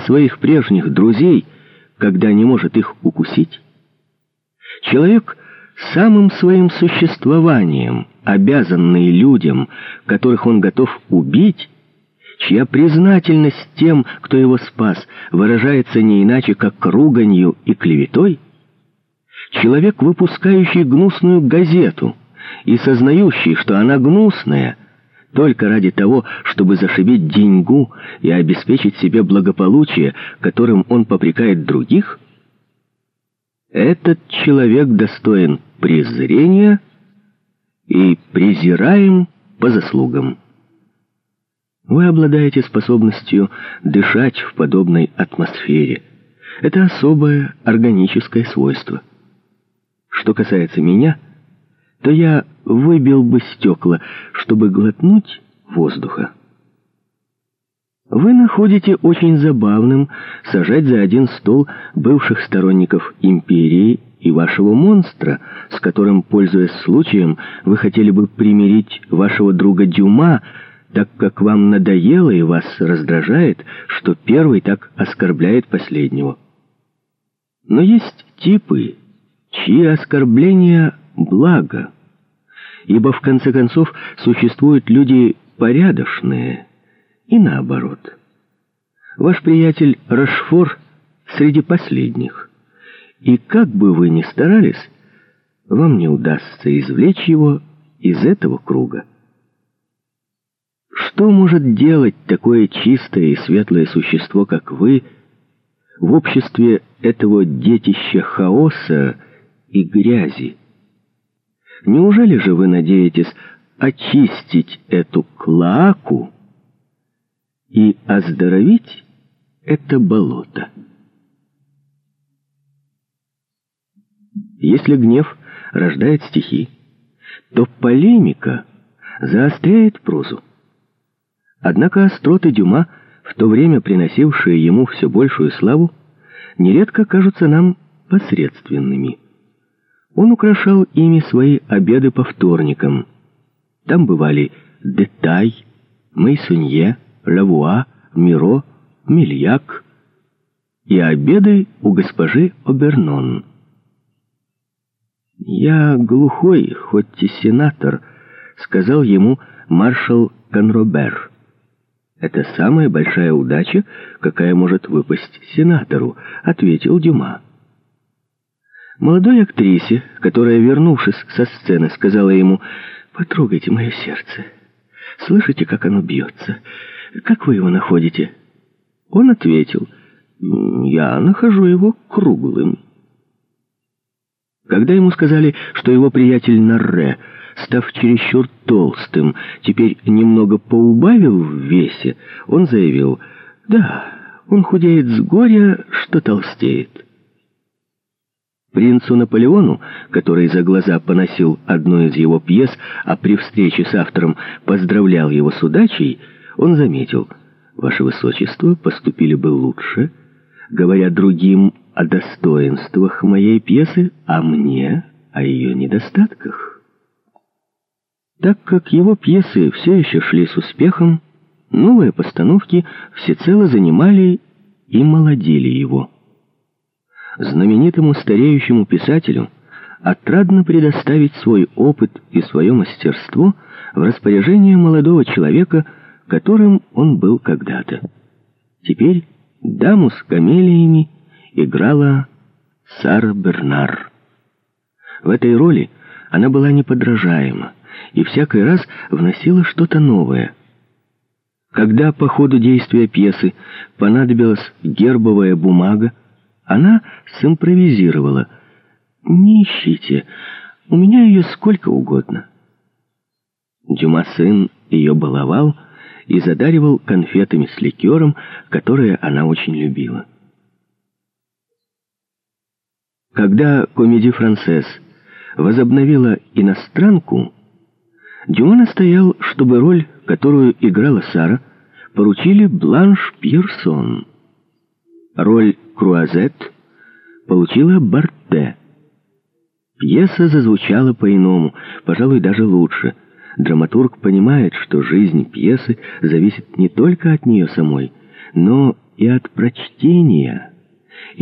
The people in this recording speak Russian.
своих прежних друзей, когда не может их укусить? Человек самым своим существованием, обязанный людям, которых он готов убить, чья признательность тем, кто его спас, выражается не иначе, как руганью и клеветой, человек, выпускающий гнусную газету и сознающий, что она гнусная, только ради того, чтобы зашибить деньгу и обеспечить себе благополучие, которым он попрекает других, этот человек достоин презрения и презираем по заслугам. Вы обладаете способностью дышать в подобной атмосфере. Это особое органическое свойство. Что касается меня, то я выбил бы стекла, чтобы глотнуть воздуха. Вы находите очень забавным сажать за один стол бывших сторонников империи и вашего монстра, с которым, пользуясь случаем, вы хотели бы примирить вашего друга Дюма, так как вам надоело и вас раздражает, что первый так оскорбляет последнего. Но есть типы, чьи оскорбления — благо, ибо в конце концов существуют люди порядочные — и наоборот. Ваш приятель Рашфор среди последних, и как бы вы ни старались, вам не удастся извлечь его из этого круга. Что может делать такое чистое и светлое существо, как вы, в обществе этого детища хаоса и грязи? Неужели же вы надеетесь очистить эту клаку, и оздоровить это болото. Если гнев рождает стихи, то полемика заостряет прозу. Однако остроты Дюма, в то время приносившие ему все большую славу, нередко кажутся нам посредственными. Он украшал ими свои обеды по вторникам. Там бывали Детай, Мейсунье, Лавуа, Миро, Мильяк и обеды у госпожи Обернон. «Я глухой, хоть и сенатор», — сказал ему маршал Конробер. «Это самая большая удача, какая может выпасть сенатору», — ответил Дюма. Молодой актрисе, которая, вернувшись со сцены, сказала ему «Потрогайте мое сердце. Слышите, как оно бьется? Как вы его находите?» Он ответил, «Я нахожу его круглым». Когда ему сказали, что его приятель Нарре, став чересчур толстым, теперь немного поубавил в весе, он заявил, «Да, он худеет с горя, что толстеет». Принцу Наполеону, который за глаза поносил одну из его пьес, а при встрече с автором поздравлял его с удачей, он заметил, «Ваше Высочество поступили бы лучше, говоря другим о достоинствах моей пьесы, а мне о ее недостатках». Так как его пьесы все еще шли с успехом, новые постановки всецело занимали и молодили его. Знаменитому стареющему писателю отрадно предоставить свой опыт и свое мастерство в распоряжение молодого человека – которым он был когда-то. Теперь даму с камелиями играла Сара Бернар. В этой роли она была неподражаема и всякий раз вносила что-то новое. Когда по ходу действия пьесы понадобилась гербовая бумага, она симпровизировала. «Не ищите, у меня ее сколько угодно». Дюма сын ее баловал, и задаривал конфетами с ликером, которые она очень любила. Когда комедия «Францесс» возобновила иностранку, Дюма настоял, чтобы роль, которую играла Сара, поручили Бланш Пирсон. Роль Круазет получила Барте. Пьеса зазвучала по-иному, пожалуй, даже лучше — Драматург понимает, что жизнь пьесы зависит не только от нее самой, но и от прочтения